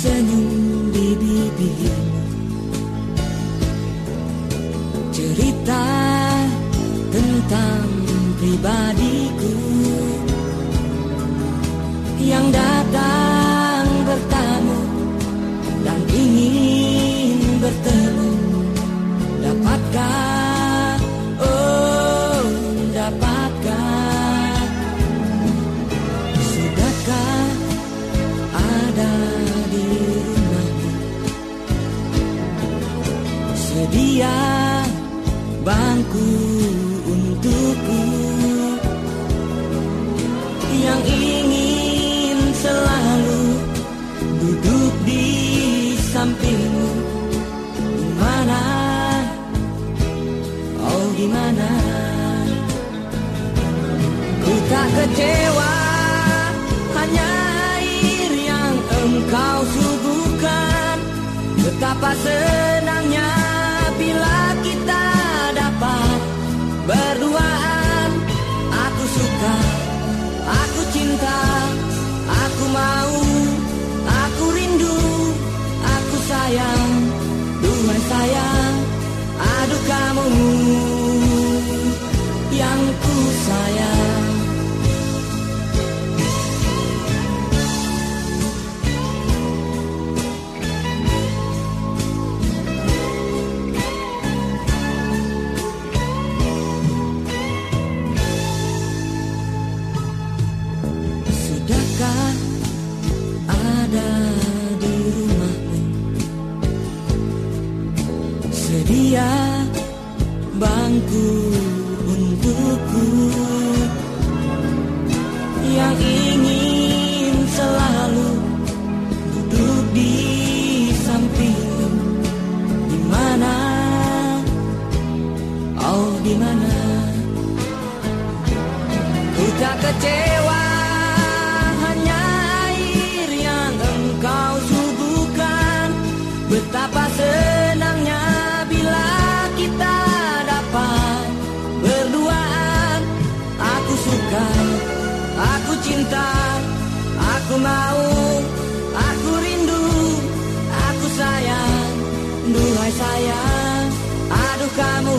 senyum di bibirmu Cerita tentang pribadiku. Sedia bangku untukku. Yang ingin selalu duduk di sampingmu. Di mana? Oh di mana? Ku tak kecewa hanya air yang engkau suguhkan. Betapa senangnya bila kita dapat Sedia bangku untukku. Yang ingin selalu duduk di sampingmu Di mana? Oh di mana? Ku tak kecewa hanya air yang engkau suguhkan. Betapa senangnya sayang, aduh kamu